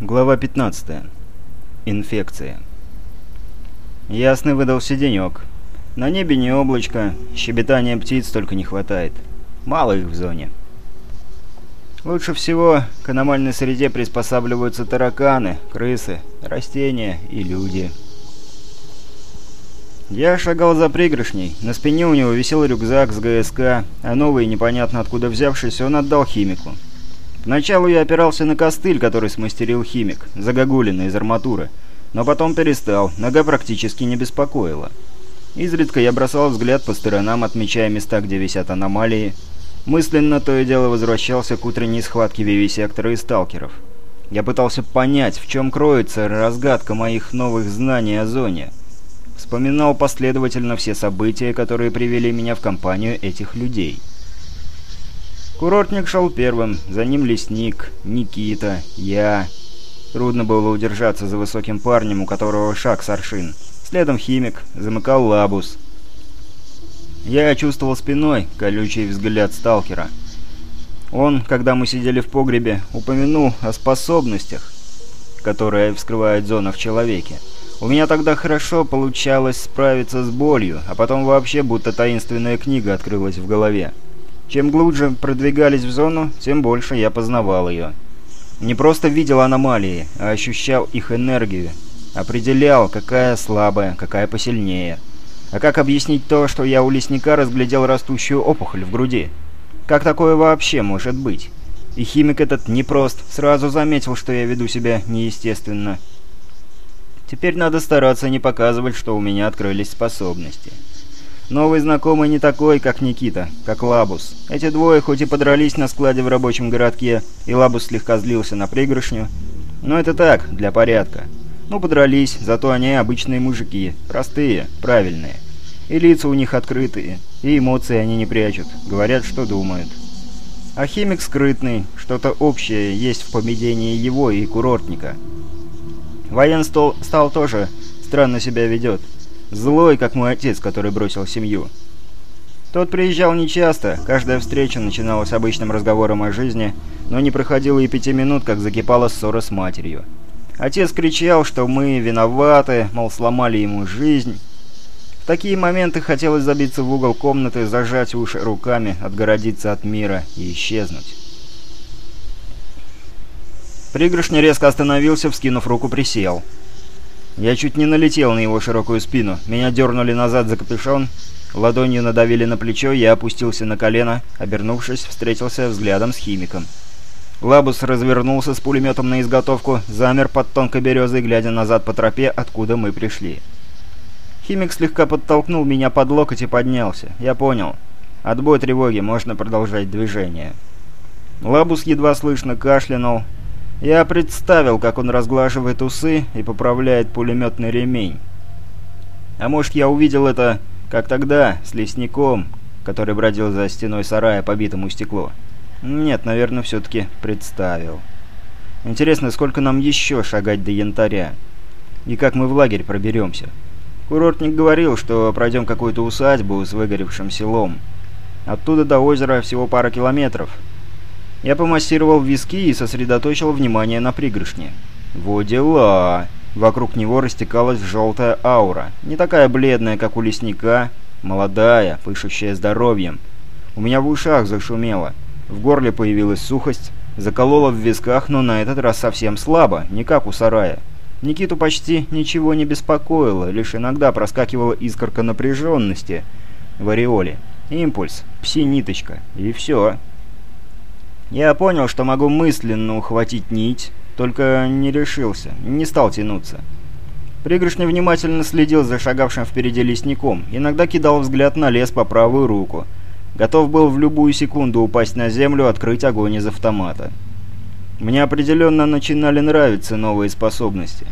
Глава 15. Инфекция. Ясный выдался денек. На небе не облачко, щебетания птиц только не хватает. Мало их в зоне. Лучше всего к аномальной среде приспосабливаются тараканы, крысы, растения и люди. Я шагал за пригоршней. На спине у него висел рюкзак с ГСК, а новый, непонятно откуда взявшийся, он отдал химику. Поначалу я опирался на костыль, который смастерил химик, загогулина из арматуры, но потом перестал, нога практически не беспокоила. Изредка я бросал взгляд по сторонам, отмечая места, где висят аномалии. Мысленно то и дело возвращался к утренней схватке вивисектора и сталкеров. Я пытался понять, в чем кроется разгадка моих новых знаний о зоне. Вспоминал последовательно все события, которые привели меня в компанию этих людей. Курортник шел первым, за ним лесник, Никита, я. Трудно было удержаться за высоким парнем, у которого шаг с. Следом химик, замыкал лабус. Я чувствовал спиной колючий взгляд сталкера. Он, когда мы сидели в погребе, упомянул о способностях, которые вскрывает зона в человеке. У меня тогда хорошо получалось справиться с болью, а потом вообще будто таинственная книга открылась в голове. Чем глубже продвигались в зону, тем больше я познавал ее. Не просто видел аномалии, а ощущал их энергию. Определял, какая слабая, какая посильнее. А как объяснить то, что я у лесника разглядел растущую опухоль в груди? Как такое вообще может быть? И химик этот непрост, сразу заметил, что я веду себя неестественно. Теперь надо стараться не показывать, что у меня открылись способности. Новый знакомый не такой, как Никита, как Лабус. Эти двое хоть и подрались на складе в рабочем городке, и Лабус слегка злился на пригоршню, но это так, для порядка. Ну, подрались, зато они обычные мужики, простые, правильные. И лица у них открытые, и эмоции они не прячут, говорят, что думают. А химик скрытный, что-то общее есть в поведении его и курортника. Воен стал, стал тоже странно себя ведет. Злой, как мой отец, который бросил семью. Тот приезжал нечасто, каждая встреча начиналась обычным разговором о жизни, но не проходило и пяти минут, как закипала ссора с матерью. Отец кричал, что мы виноваты, мол, сломали ему жизнь. В такие моменты хотелось забиться в угол комнаты, зажать уши руками, отгородиться от мира и исчезнуть. Пригоршня резко остановился, вскинув руку, присел. Я чуть не налетел на его широкую спину. Меня дернули назад за капюшон, ладонью надавили на плечо, я опустился на колено, обернувшись, встретился взглядом с химиком. Лабус развернулся с пулеметом на изготовку, замер под тонкой березой, глядя назад по тропе, откуда мы пришли. Химик слегка подтолкнул меня под локоть и поднялся. Я понял. Отбой тревоги, можно продолжать движение. Лабус едва слышно кашлянул, я представил, как он разглаживает усы и поправляет пулеметный ремень. А может, я увидел это, как тогда, с лесником, который бродил за стеной сарая, побитому стекло. Нет, наверное, все-таки представил. Интересно, сколько нам еще шагать до янтаря? И как мы в лагерь проберемся? Курортник говорил, что пройдем какую-то усадьбу с выгоревшим селом. Оттуда до озера всего пара километров. Я помассировал виски и сосредоточил внимание на пригоршне. «Во дела!» Вокруг него растекалась желтая аура. Не такая бледная, как у лесника, молодая, пышущая здоровьем. У меня в ушах зашумело. В горле появилась сухость, заколола в висках, но на этот раз совсем слабо, не как у сарая. Никиту почти ничего не беспокоило, лишь иногда проскакивала искорка напряженности в ореоле. Импульс, пси-ниточка, и все. Я понял, что могу мысленно ухватить нить, только не решился, не стал тянуться. Пригоршня внимательно следил за шагавшим впереди лесником, иногда кидал взгляд на лес по правую руку. Готов был в любую секунду упасть на землю, открыть огонь из автомата. Мне определенно начинали нравиться новые способности.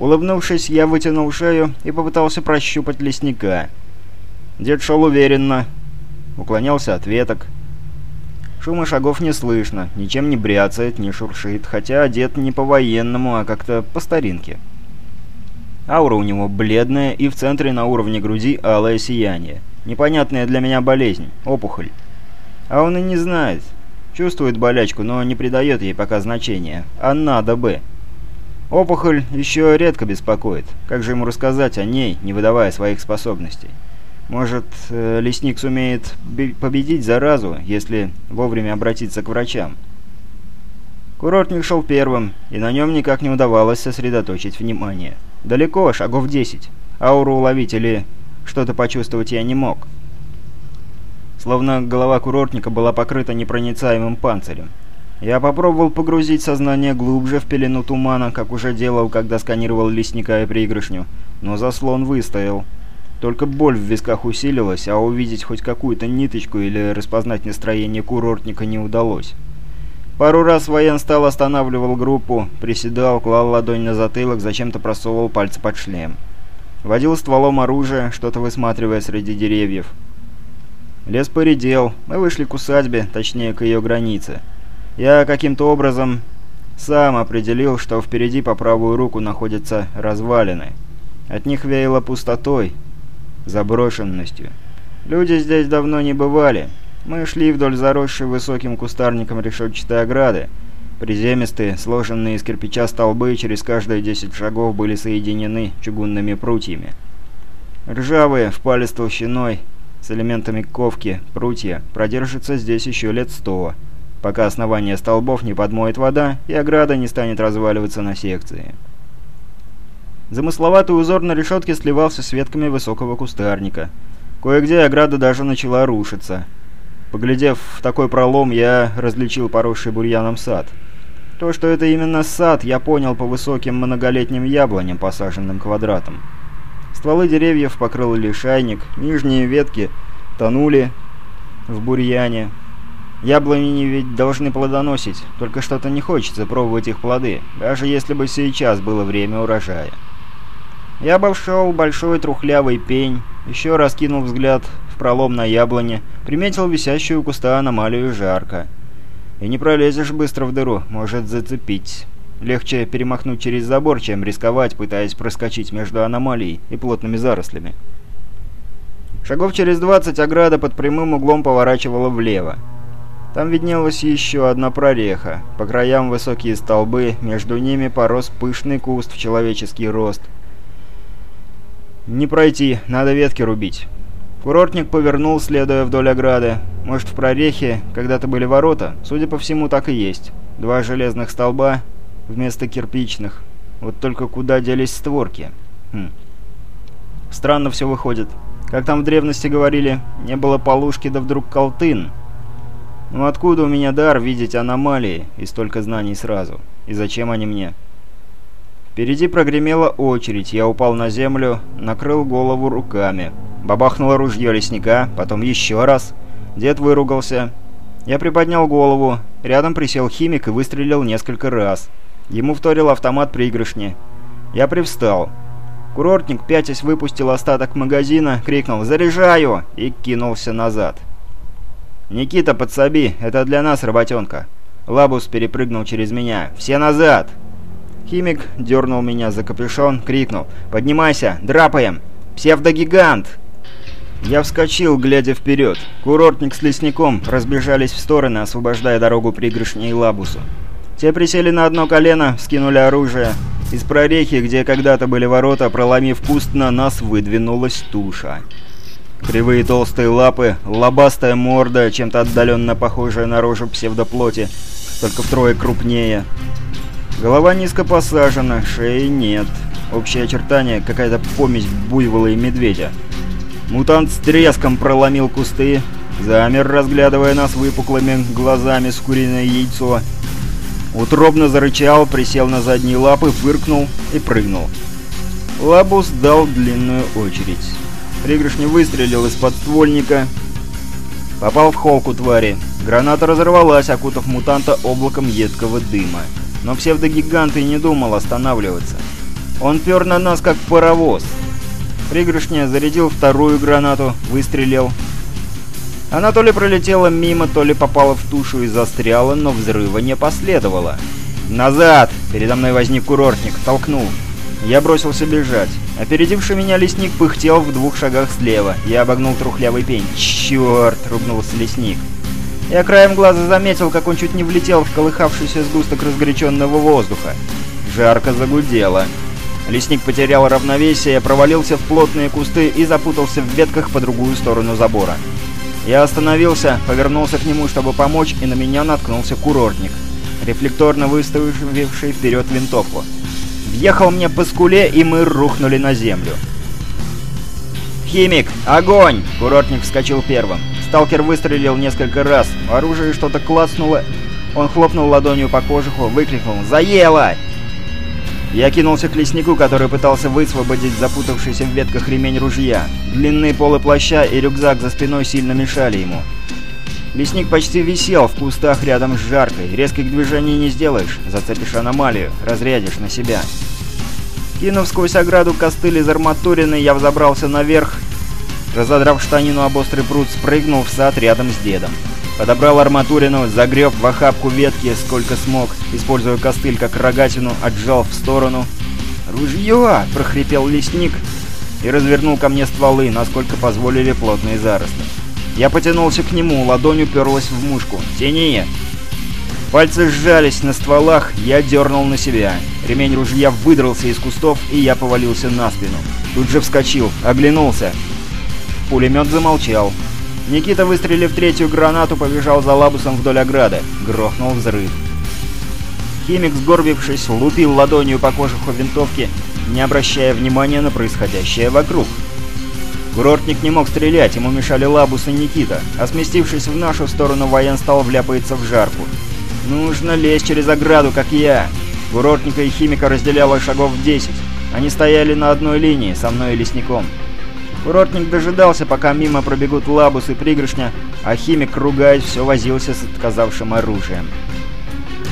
Улыбнувшись, я вытянул шею и попытался прощупать лесника. Дед шел уверенно, уклонялся от веток, Шума шагов не слышно, ничем не бряцает, не шуршит, хотя одет не по-военному, а как-то по старинке. Аура у него бледная, и в центре на уровне груди алое сияние. Непонятная для меня болезнь, опухоль. А он и не знает. Чувствует болячку, но не придает ей пока значения. А надо бы. Опухоль еще редко беспокоит. Как же ему рассказать о ней, не выдавая своих способностей? Может, э, лесник сумеет победить заразу, если вовремя обратиться к врачам? Курортник шел первым, и на нем никак не удавалось сосредоточить внимание. Далеко, шагов 10. Ауру уловить или что-то почувствовать я не мог. Словно голова курортника была покрыта непроницаемым панцирем. Я попробовал погрузить сознание глубже в пелену тумана, как уже делал, когда сканировал лесника и приигрышню, но заслон выстоял. Только боль в висках усилилась, а увидеть хоть какую-то ниточку или распознать настроение курортника не удалось. Пару раз военстал останавливал группу, приседал, клал ладонь на затылок, зачем-то просовывал пальцы под шлем. Водил стволом оружия, что-то высматривая среди деревьев. Лес поредел, мы вышли к усадьбе, точнее к ее границе. Я каким-то образом сам определил, что впереди по правую руку находятся развалины. От них веяло пустотой, заброшенностью. Люди здесь давно не бывали. Мы шли вдоль заросшей высоким кустарником решетчатой ограды. Приземистые, сложенные из кирпича столбы через каждые 10 шагов были соединены чугунными прутьями. Ржавые, впали с толщиной, с элементами ковки, прутья, продержатся здесь еще лет сто пока основание столбов не подмоет вода и ограда не станет разваливаться на секции. Замысловатый узор на решетке сливался с ветками высокого кустарника. Кое-где ограда даже начала рушиться. Поглядев в такой пролом, я различил поросший бурьяном сад. То, что это именно сад, я понял по высоким многолетним яблоням, посаженным квадратом. Стволы деревьев покрыл лишайник, нижние ветки тонули в бурьяне, Яблони ведь должны плодоносить, только что-то не хочется пробовать их плоды, даже если бы сейчас было время урожая. Я обошел большой трухлявый пень, еще раз кинул взгляд в пролом на яблоне, приметил висящую у куста аномалию жарко. И не пролезешь быстро в дыру, может зацепить. Легче перемахнуть через забор, чем рисковать, пытаясь проскочить между аномалией и плотными зарослями. Шагов через двадцать ограда под прямым углом поворачивала влево. Там виднелась еще одна прореха. По краям высокие столбы, между ними порос пышный куст в человеческий рост. «Не пройти, надо ветки рубить». Курортник повернул, следуя вдоль ограды. Может, в прорехе когда-то были ворота? Судя по всему, так и есть. Два железных столба вместо кирпичных. Вот только куда делись створки? Хм. Странно все выходит. Как там в древности говорили, не было полушки, да вдруг колтын. Ну откуда у меня дар видеть аномалии и столько знаний сразу? И зачем они мне? Впереди прогремела очередь, я упал на землю, накрыл голову руками. Бабахнуло ружье лесника, потом еще раз. Дед выругался. Я приподнял голову, рядом присел химик и выстрелил несколько раз. Ему вторил автомат приигрышни. Я привстал. Курортник, пятясь, выпустил остаток магазина, крикнул «Заряжаю!» и кинулся назад. «Никита, подсоби, это для нас работенка». Лабус перепрыгнул через меня. «Все назад!» Химик дернул меня за капюшон, крикнул. «Поднимайся! Драпаем! Псевдогигант!» Я вскочил, глядя вперед. Курортник с лесником разбежались в стороны, освобождая дорогу пригрышне и лабусу. Те присели на одно колено, скинули оружие. Из прорехи, где когда-то были ворота, проломив куст, на нас выдвинулась туша. Кривые толстые лапы, лобастая морда, чем-то отдаленно похожая на рожу псевдоплоти, только втрое крупнее. Голова низко посажена, шеи нет. Общее очертание какая-то помесь буйвола и медведя. Мутант с треском проломил кусты, замер, разглядывая нас выпуклыми глазами с куриное яйцо. Утробно зарычал, присел на задние лапы, фыркнул и прыгнул. Лабус дал длинную очередь. Пригоршня выстрелил из подствольника. Попал в холку твари. Граната разорвалась, окутав мутанта облаком едкого дыма. Но псевдогигант и не думал останавливаться. Он пер на нас, как паровоз. Пригоршня зарядил вторую гранату, выстрелил. Она то ли пролетела мимо, то ли попала в тушу и застряла, но взрыва не последовало. «Назад!» — передо мной возник курортник, толкнул. Я бросился бежать. Опередивший меня лесник пыхтел в двух шагах слева. Я обогнул трухлявый пень. «Черт!» — ругнулся лесник. Я краем глаза заметил, как он чуть не влетел в колыхавшийся сгусток разгоряченного воздуха. Жарко загудело. Лесник потерял равновесие, провалился в плотные кусты и запутался в ветках по другую сторону забора. Я остановился, повернулся к нему, чтобы помочь, и на меня наткнулся курортник, рефлекторно выставивший вперед винтовку. Въехал мне по скуле, и мы рухнули на землю. «Химик! Огонь!» Курортник вскочил первым. Сталкер выстрелил несколько раз. В оружии что-то клацнуло. Он хлопнул ладонью по кожуху, выкрикнул «Заело!» Я кинулся к леснику, который пытался высвободить запутавшийся в ветках ремень ружья. Длинные полы плаща и рюкзак за спиной сильно мешали ему. Лесник почти висел в кустах рядом с жаркой. Резких движений не сделаешь, зацепишь аномалию, разрядишь на себя. Кинув сквозь ограду костыль из арматурины, я взобрался наверх, разодрав штанину об острый пруд, спрыгнул в сад рядом с дедом. Подобрал арматурину, загреб в охапку ветки сколько смог, используя костыль как рогатину, отжал в сторону. «Ружье!» — прохрипел лесник и развернул ко мне стволы, насколько позволили плотные заросли. Я потянулся к нему, ладонь уперлась в мушку. «Тяни!» Пальцы сжались на стволах, я дернул на себя. Ремень ружья выдрался из кустов, и я повалился на спину. Тут же вскочил, оглянулся. Пулемет замолчал. Никита, выстрелив третью гранату, побежал за лабусом вдоль ограды. Грохнул взрыв. Химик, сгорбившись, лупил ладонью по кожуху винтовки, не обращая внимания на происходящее вокруг. Курортник не мог стрелять, ему мешали Лабус и Никита, а сместившись в нашу сторону, воен стал вляпается в жарку. «Нужно лезть через ограду, как я!» Курортника и химика разделяло шагов 10. Они стояли на одной линии, со мной и лесником. Курортник дожидался, пока мимо пробегут лабус и пригоршня, а химик, ругаясь, все возился с отказавшим оружием.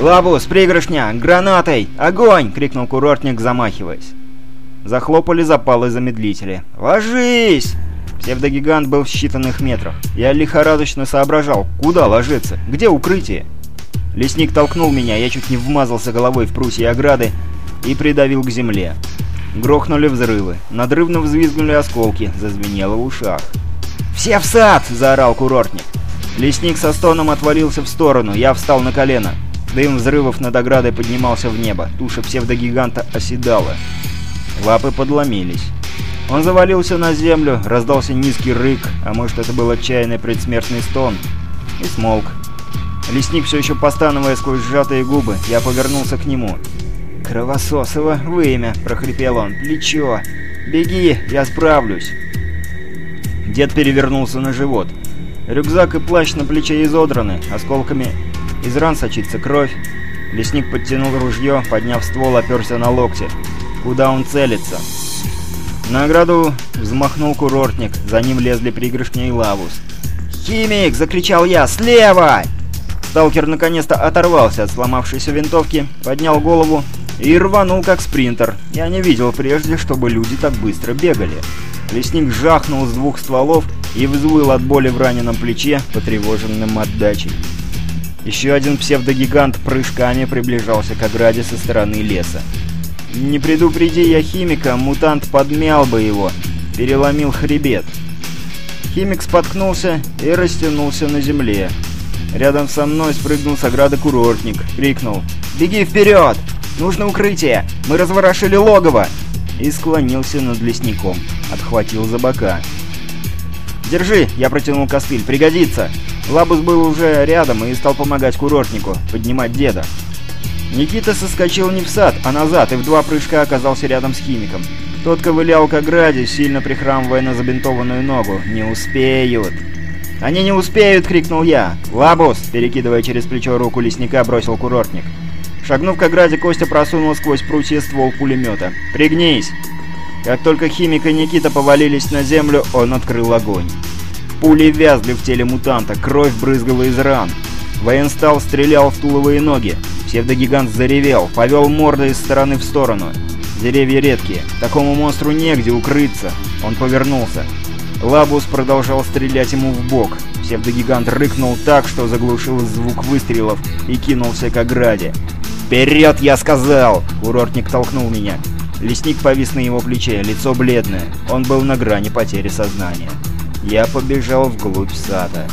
«Лабус, пригоршня! Гранатой! Огонь!» — крикнул курортник, замахиваясь. Захлопали запалы замедлители. «Ложись!» Псевдогигант был в считанных метрах. Я лихорадочно соображал, куда ложиться, где укрытие. Лесник толкнул меня, я чуть не вмазался головой в прутья ограды и придавил к земле. Грохнули взрывы, надрывно взвизгнули осколки, зазвенело в ушах. «Все в сад!» – заорал курортник. Лесник со стоном отвалился в сторону, я встал на колено. Дым взрывов над оградой поднимался в небо, туша псевдогиганта оседала. Лапы подломились. Он завалился на землю, раздался низкий рык, а может это был отчаянный предсмертный стон, и смолк. Лесник все еще постановая сквозь сжатые губы, я повернулся к нему. «Кровососово вымя!» – прохрипел он. «Плечо! Беги, я справлюсь!» Дед перевернулся на живот. Рюкзак и плащ на плече изодраны, осколками из ран сочится кровь. Лесник подтянул ружье, подняв ствол, оперся на локте. Куда он целится? На ограду взмахнул курортник, за ним лезли пригоршня и лавус. «Химик!» – закричал я. «Слева!» Сталкер наконец-то оторвался от сломавшейся винтовки, поднял голову и рванул как спринтер. Я не видел прежде, чтобы люди так быстро бегали. Лесник жахнул с двух стволов и взвыл от боли в раненом плече, потревоженным отдачей. Еще один псевдогигант прыжками приближался к ограде со стороны леса. Не предупреди я химика, мутант подмял бы его, переломил хребет. Химик споткнулся и растянулся на земле. Рядом со мной спрыгнул с ограды курортник, крикнул «Беги вперед!» Нужно укрытие! Мы разворошили логово!» И склонился над лесником. Отхватил за бока. «Держи!» — я протянул костыль. «Пригодится!» Лабус был уже рядом и стал помогать курортнику поднимать деда. Никита соскочил не в сад, а назад, и в два прыжка оказался рядом с химиком. Тот ковылял к ограде, сильно прихрамывая на забинтованную ногу. «Не успеют!» «Они не успеют!» — крикнул я. «Лабус!» — перекидывая через плечо руку лесника, бросил курортник. Шагнув к ограде, Костя просунул сквозь прутья ствол пулемета. «Пригнись!» Как только химик и Никита повалились на землю, он открыл огонь. Пули вязли в теле мутанта, кровь брызгала из ран. Военстал стрелял в туловые ноги. Псевдогигант заревел, повел мордой из стороны в сторону. Деревья редкие, такому монстру негде укрыться. Он повернулся. Лабус продолжал стрелять ему в бок. Псевдогигант рыкнул так, что заглушил звук выстрелов и кинулся к ограде. «Вперед, я сказал!» Курортник толкнул меня. Лесник повис на его плече, лицо бледное. Он был на грани потери сознания. Я побежал вглубь сада.